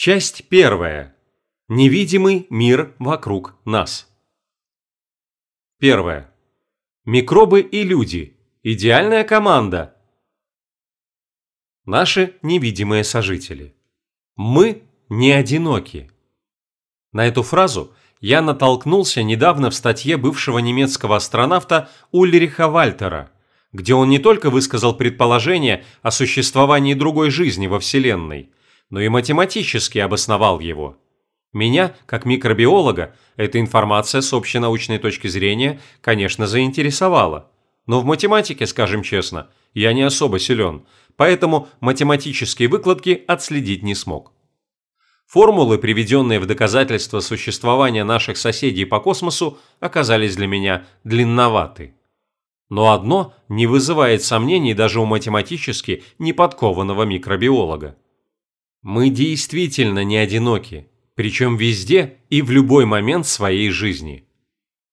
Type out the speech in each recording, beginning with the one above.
Часть первая. Невидимый мир вокруг нас. Первое. Микробы и люди. Идеальная команда. Наши невидимые сожители. Мы не одиноки. На эту фразу я натолкнулся недавно в статье бывшего немецкого астронавта Ульриха Вальтера, где он не только высказал предположение о существовании другой жизни во Вселенной, но и математически обосновал его. Меня, как микробиолога, эта информация с общенаучной точки зрения, конечно, заинтересовала. Но в математике, скажем честно, я не особо силен, поэтому математические выкладки отследить не смог. Формулы, приведенные в доказательство существования наших соседей по космосу, оказались для меня длинноваты. Но одно не вызывает сомнений даже у математически неподкованного микробиолога. Мы действительно не одиноки, причем везде и в любой момент своей жизни.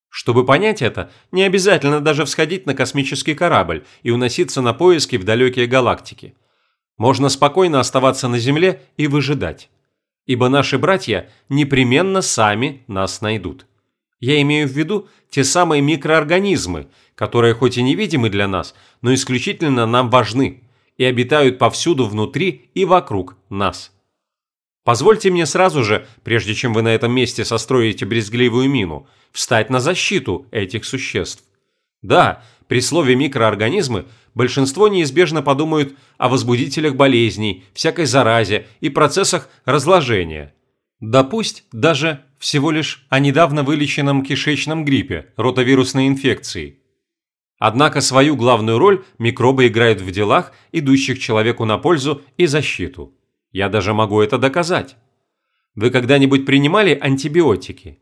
Чтобы понять это, не обязательно даже всходить на космический корабль и уноситься на поиски в далекие галактики. Можно спокойно оставаться на Земле и выжидать. Ибо наши братья непременно сами нас найдут. Я имею в виду те самые микроорганизмы, которые хоть и невидимы для нас, но исключительно нам важны и обитают повсюду внутри и вокруг нас. Позвольте мне сразу же, прежде чем вы на этом месте состроите брезгливую мину, встать на защиту этих существ. Да, при слове «микроорганизмы» большинство неизбежно подумают о возбудителях болезней, всякой заразе и процессах разложения. Да пусть даже всего лишь о недавно вылеченном кишечном гриппе, ротовирусной инфекции – Однако свою главную роль микробы играют в делах, идущих человеку на пользу и защиту. Я даже могу это доказать. Вы когда-нибудь принимали антибиотики?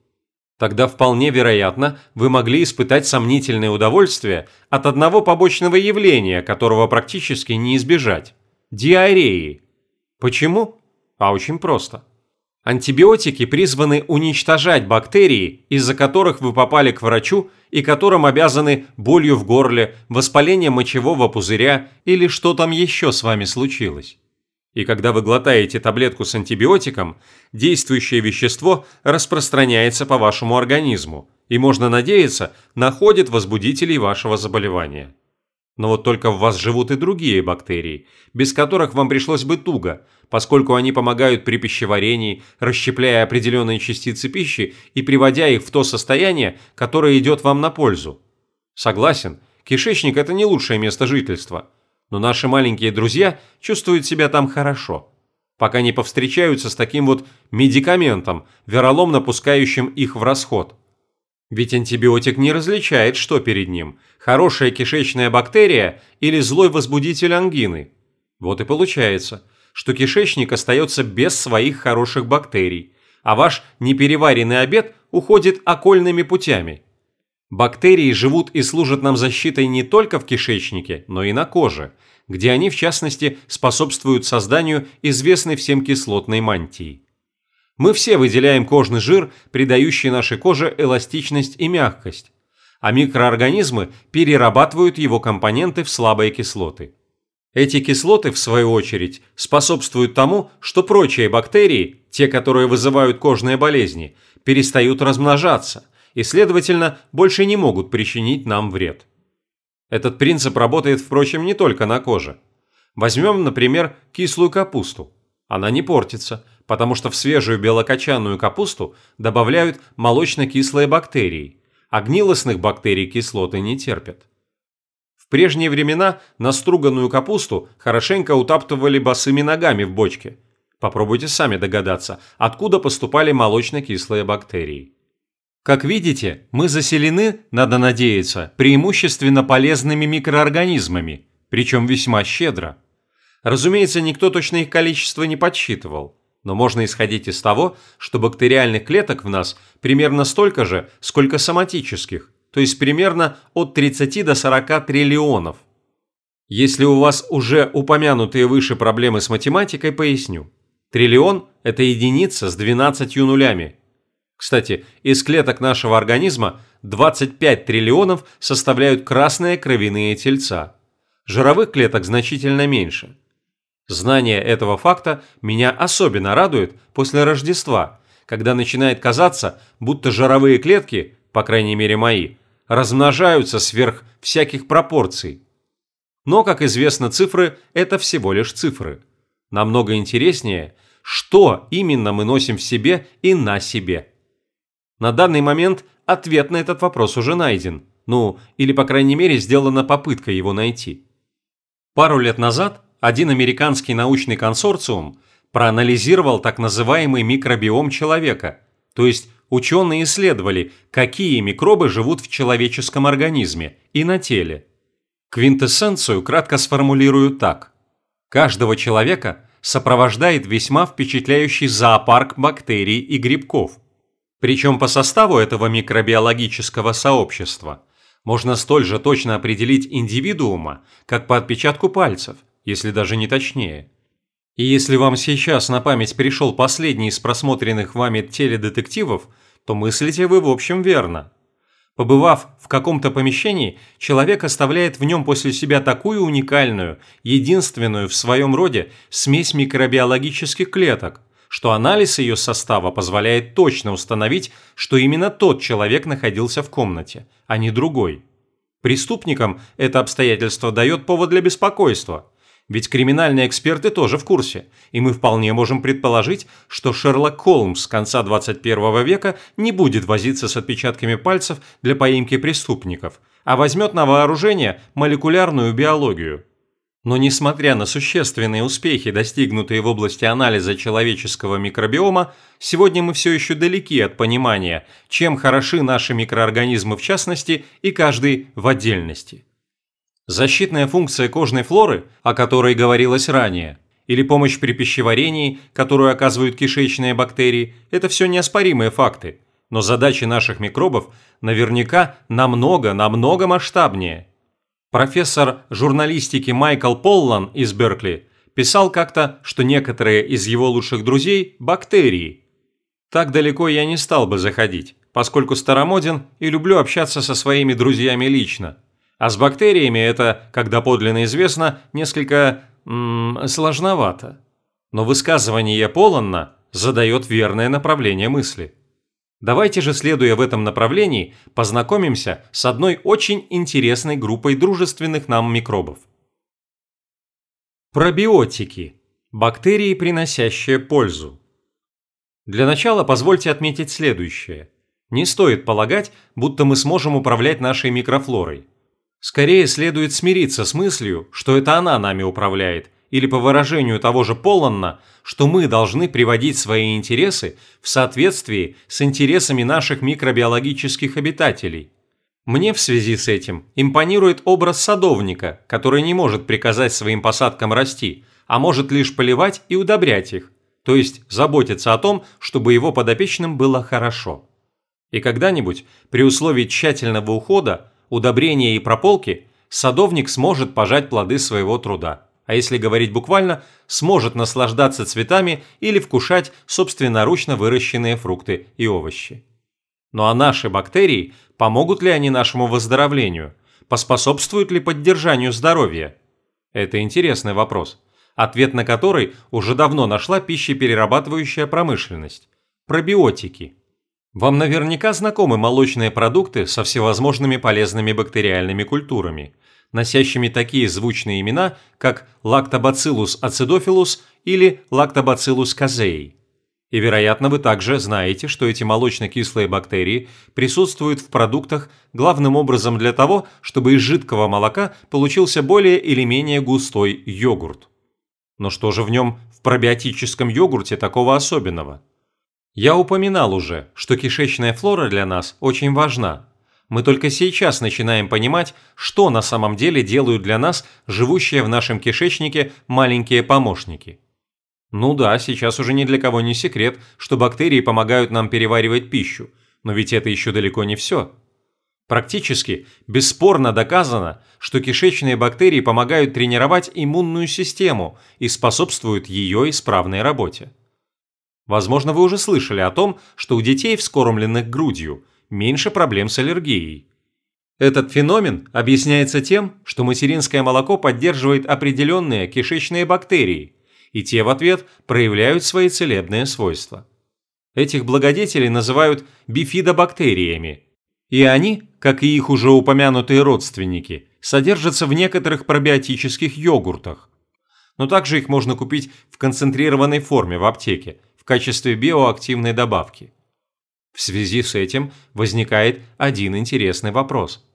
Тогда вполне вероятно, вы могли испытать сомнительное удовольствие от одного побочного явления, которого практически не избежать – диареи. Почему? А очень просто. Антибиотики призваны уничтожать бактерии, из-за которых вы попали к врачу и которым обязаны болью в горле, воспалением мочевого пузыря или что там еще с вами случилось. И когда вы глотаете таблетку с антибиотиком, действующее вещество распространяется по вашему организму и, можно надеяться, находит возбудителей вашего заболевания. Но вот только в вас живут и другие бактерии, без которых вам пришлось бы туго, поскольку они помогают при пищеварении, расщепляя определенные частицы пищи и приводя их в то состояние, которое идет вам на пользу. Согласен, кишечник – это не лучшее место жительства, но наши маленькие друзья чувствуют себя там хорошо, пока не повстречаются с таким вот медикаментом, вероломно пускающим их в расход – ведь антибиотик не различает, что перед ним – хорошая кишечная бактерия или злой возбудитель ангины. Вот и получается, что кишечник остается без своих хороших бактерий, а ваш непереваренный обед уходит окольными путями. Бактерии живут и служат нам защитой не только в кишечнике, но и на коже, где они, в частности, способствуют созданию известной всем кислотной мантии. Мы все выделяем кожный жир, придающий нашей коже эластичность и мягкость, а микроорганизмы перерабатывают его компоненты в слабые кислоты. Эти кислоты, в свою очередь, способствуют тому, что прочие бактерии, те, которые вызывают кожные болезни, перестают размножаться и, следовательно, больше не могут причинить нам вред. Этот принцип работает, впрочем, не только на коже. Возьмем, например, кислую капусту. Она не портится, потому что в свежую белокочанную капусту добавляют молочно-кислые бактерии, а гнилостных бактерий кислоты не терпят. В прежние времена наструганную капусту хорошенько утаптывали босыми ногами в бочке. Попробуйте сами догадаться, откуда поступали молочно-кислые бактерии. Как видите, мы заселены, надо надеяться, преимущественно полезными микроорганизмами, причем весьма щедро. Разумеется, никто точно их количество не подсчитывал но можно исходить из того, что бактериальных клеток в нас примерно столько же, сколько соматических, то есть примерно от 30 до 40 триллионов. Если у вас уже упомянутые выше проблемы с математикой, поясню. Триллион – это единица с 12 нулями. Кстати, из клеток нашего организма 25 триллионов составляют красные кровяные тельца. Жировых клеток значительно меньше – Знание этого факта меня особенно радует после Рождества, когда начинает казаться, будто жировые клетки, по крайней мере мои, размножаются сверх всяких пропорций. Но, как известно, цифры – это всего лишь цифры. Намного интереснее, что именно мы носим в себе и на себе. На данный момент ответ на этот вопрос уже найден. Ну, или по крайней мере сделана попытка его найти. Пару лет назад один американский научный консорциум проанализировал так называемый микробиом человека, то есть ученые исследовали, какие микробы живут в человеческом организме и на теле. Квинтэссенцию кратко сформулирую так. Каждого человека сопровождает весьма впечатляющий зоопарк бактерий и грибков. Причем по составу этого микробиологического сообщества можно столь же точно определить индивидуума, как по отпечатку пальцев – если даже не точнее. И если вам сейчас на память пришел последний из просмотренных вами теледетективов, то мыслите вы в общем верно. Побывав в каком-то помещении, человек оставляет в нем после себя такую уникальную, единственную в своем роде смесь микробиологических клеток, что анализ ее состава позволяет точно установить, что именно тот человек находился в комнате, а не другой. Преступникам это обстоятельство дает повод для беспокойства – ведь криминальные эксперты тоже в курсе, и мы вполне можем предположить, что Шерлок Холмс конца 21 века не будет возиться с отпечатками пальцев для поимки преступников, а возьмет на вооружение молекулярную биологию. Но несмотря на существенные успехи, достигнутые в области анализа человеческого микробиома, сегодня мы все еще далеки от понимания, чем хороши наши микроорганизмы в частности и каждый в отдельности. Защитная функция кожной флоры, о которой говорилось ранее, или помощь при пищеварении, которую оказывают кишечные бактерии – это все неоспоримые факты. Но задачи наших микробов наверняка намного-намного масштабнее. Профессор журналистики Майкл Поллан из Беркли писал как-то, что некоторые из его лучших друзей – бактерии. Так далеко я не стал бы заходить, поскольку старомоден и люблю общаться со своими друзьями лично. А с бактериями это, как доподлинно известно, несколько м -м, сложновато. Но высказывание Поланна задает верное направление мысли. Давайте же, следуя в этом направлении, познакомимся с одной очень интересной группой дружественных нам микробов. Пробиотики – бактерии, приносящие пользу. Для начала позвольте отметить следующее. Не стоит полагать, будто мы сможем управлять нашей микрофлорой. Скорее следует смириться с мыслью, что это она нами управляет, или по выражению того же Поланна, что мы должны приводить свои интересы в соответствии с интересами наших микробиологических обитателей. Мне в связи с этим импонирует образ садовника, который не может приказать своим посадкам расти, а может лишь поливать и удобрять их, то есть заботиться о том, чтобы его подопечным было хорошо. И когда-нибудь, при условии тщательного ухода, удобрения и прополки, садовник сможет пожать плоды своего труда. А если говорить буквально, сможет наслаждаться цветами или вкушать собственноручно выращенные фрукты и овощи. Ну а наши бактерии, помогут ли они нашему выздоровлению? Поспособствуют ли поддержанию здоровья? Это интересный вопрос, ответ на который уже давно нашла пищеперерабатывающая промышленность – пробиотики – вам наверняка знакомы молочные продукты со всевозможными полезными бактериальными культурами, носящими такие звучные имена, как Lactobacillus acidophilus или Lactobacillus casei. И, вероятно, вы также знаете, что эти молочно-кислые бактерии присутствуют в продуктах главным образом для того, чтобы из жидкого молока получился более или менее густой йогурт. Но что же в нем в пробиотическом йогурте такого особенного? Я упоминал уже, что кишечная флора для нас очень важна. Мы только сейчас начинаем понимать, что на самом деле делают для нас живущие в нашем кишечнике маленькие помощники. Ну да, сейчас уже ни для кого не секрет, что бактерии помогают нам переваривать пищу, но ведь это еще далеко не все. Практически бесспорно доказано, что кишечные бактерии помогают тренировать иммунную систему и способствуют ее исправной работе. Возможно, вы уже слышали о том, что у детей, вскормленных грудью, меньше проблем с аллергией. Этот феномен объясняется тем, что материнское молоко поддерживает определенные кишечные бактерии, и те в ответ проявляют свои целебные свойства. Этих благодетелей называют бифидобактериями, и они, как и их уже упомянутые родственники, содержатся в некоторых пробиотических йогуртах. Но также их можно купить в концентрированной форме в аптеке в качестве биоактивной добавки. В связи с этим возникает один интересный вопрос.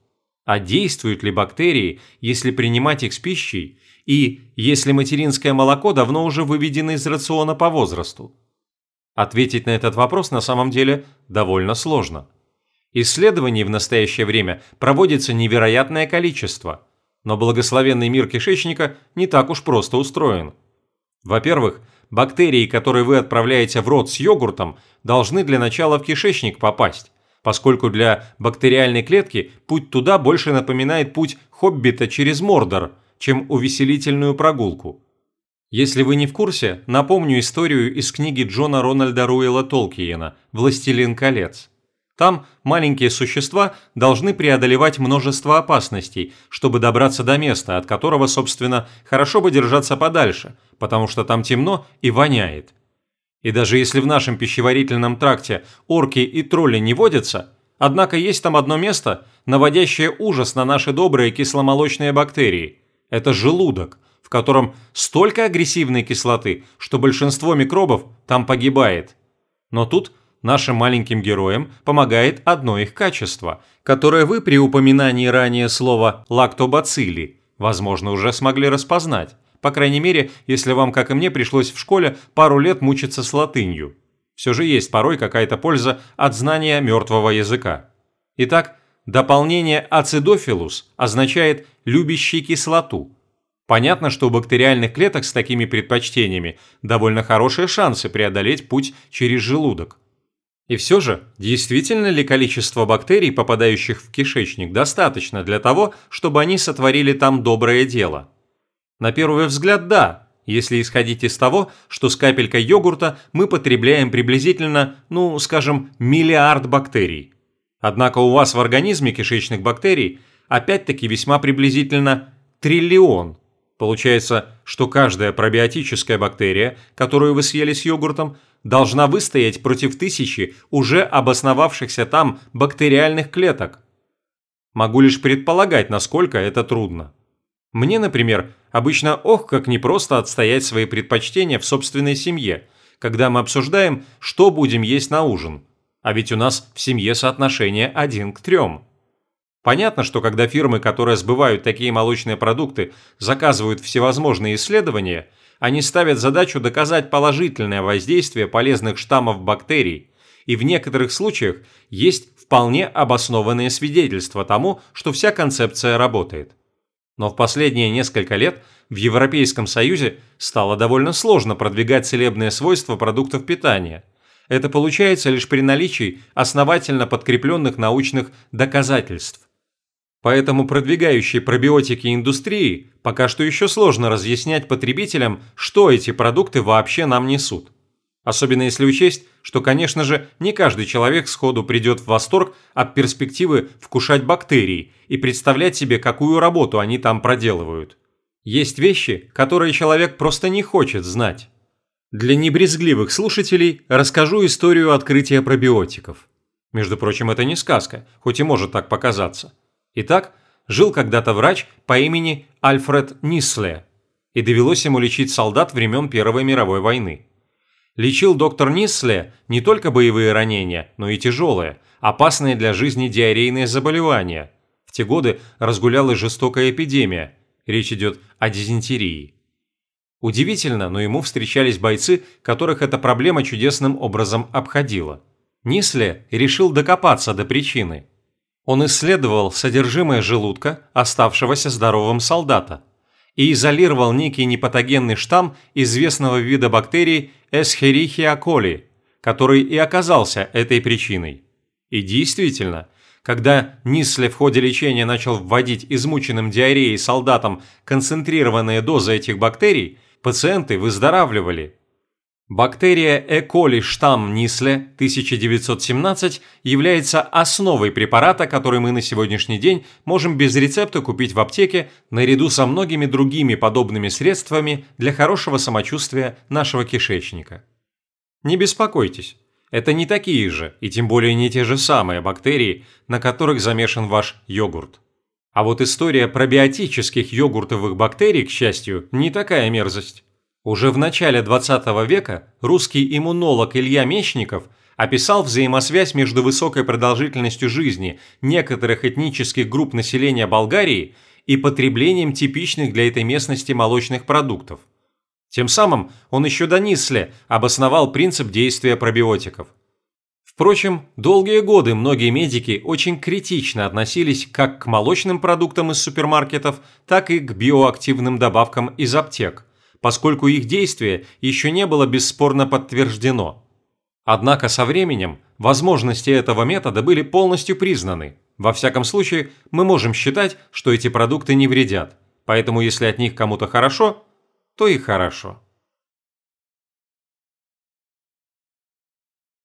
А действуют ли бактерии, если принимать их с пищей, и если материнское молоко давно уже выведено из рациона по возрасту? Ответить на этот вопрос на самом деле довольно сложно. Исследований в настоящее время проводится невероятное количество, но благословенный мир кишечника не так уж просто устроен. Во-первых, бактерии, которые вы отправляете в рот с йогуртом, должны для начала в кишечник попасть, поскольку для бактериальной клетки путь туда больше напоминает путь хоббита через Мордор, чем увеселительную прогулку. Если вы не в курсе, напомню историю из книги Джона Рональда Руэлла Толкиена «Властелин колец». Там маленькие существа должны преодолевать множество опасностей, чтобы добраться до места, от которого, собственно, хорошо бы держаться подальше, потому что там темно и воняет. И даже если в нашем пищеварительном тракте орки и тролли не водятся, однако есть там одно место, наводящее ужас на наши добрые кисломолочные бактерии. Это желудок, в котором столько агрессивной кислоты, что большинство микробов там погибает. Но тут нашим маленьким героям помогает одно их качество, которое вы при упоминании ранее слова «лактобацилли» возможно уже смогли распознать, по крайней мере, если вам, как и мне, пришлось в школе пару лет мучиться с латынью. Все же есть порой какая-то польза от знания мертвого языка. Итак, дополнение «ацидофилус» означает «любящий кислоту», Понятно, что у бактериальных клеток с такими предпочтениями довольно хорошие шансы преодолеть путь через желудок. И все же, действительно ли количество бактерий, попадающих в кишечник, достаточно для того, чтобы они сотворили там доброе дело? На первый взгляд, да, если исходить из того, что с капелькой йогурта мы потребляем приблизительно, ну, скажем, миллиард бактерий. Однако у вас в организме кишечных бактерий опять-таки весьма приблизительно триллион. Получается, что каждая пробиотическая бактерия, которую вы съели с йогуртом, должна выстоять против тысячи уже обосновавшихся там бактериальных клеток. Могу лишь предполагать, насколько это трудно. Мне, например, обычно ох, как непросто отстоять свои предпочтения в собственной семье, когда мы обсуждаем, что будем есть на ужин. А ведь у нас в семье соотношение один к трем. Понятно, что когда фирмы, которые сбывают такие молочные продукты, заказывают всевозможные исследования – они ставят задачу доказать положительное воздействие полезных штаммов бактерий, и в некоторых случаях есть вполне обоснованные свидетельства тому, что вся концепция работает. Но в последние несколько лет в Европейском Союзе стало довольно сложно продвигать целебные свойства продуктов питания. Это получается лишь при наличии основательно подкрепленных научных доказательств. Поэтому продвигающей пробиотики индустрии пока что еще сложно разъяснять потребителям, что эти продукты вообще нам несут. Особенно если учесть, что, конечно же, не каждый человек сходу придет в восторг от перспективы вкушать бактерии и представлять себе, какую работу они там проделывают. Есть вещи, которые человек просто не хочет знать. Для небрезгливых слушателей расскажу историю открытия пробиотиков. Между прочим, это не сказка, хоть и может так показаться. Итак, жил когда-то врач по имени Альфред Нисле, и довелось ему лечить солдат времен Первой мировой войны. Лечил доктор Нисле не только боевые ранения, но и тяжелые, опасные для жизни диарейные заболевания. В те годы разгулялась жестокая эпидемия, речь идет о дизентерии. Удивительно, но ему встречались бойцы, которых эта проблема чудесным образом обходила. Нисле решил докопаться до причины – он исследовал содержимое желудка оставшегося здоровым солдата и изолировал некий непатогенный штамм известного вида бактерий Escherichia coli, который и оказался этой причиной. И действительно, когда Нисле в ходе лечения начал вводить измученным диареей солдатам концентрированные дозы этих бактерий, пациенты выздоравливали. Бактерия E. coli штамм Нисле 1917 является основой препарата, который мы на сегодняшний день можем без рецепта купить в аптеке наряду со многими другими подобными средствами для хорошего самочувствия нашего кишечника. Не беспокойтесь, это не такие же, и тем более не те же самые бактерии, на которых замешан ваш йогурт. А вот история пробиотических йогуртовых бактерий, к счастью, не такая мерзость. Уже в начале 20 века русский иммунолог Илья Мечников описал взаимосвязь между высокой продолжительностью жизни некоторых этнических групп населения Болгарии и потреблением типичных для этой местности молочных продуктов. Тем самым он еще до Нисле обосновал принцип действия пробиотиков. Впрочем, долгие годы многие медики очень критично относились как к молочным продуктам из супермаркетов, так и к биоактивным добавкам из аптек поскольку их действие еще не было бесспорно подтверждено. Однако со временем возможности этого метода были полностью признаны. Во всяком случае, мы можем считать, что эти продукты не вредят, поэтому если от них кому-то хорошо, то и хорошо.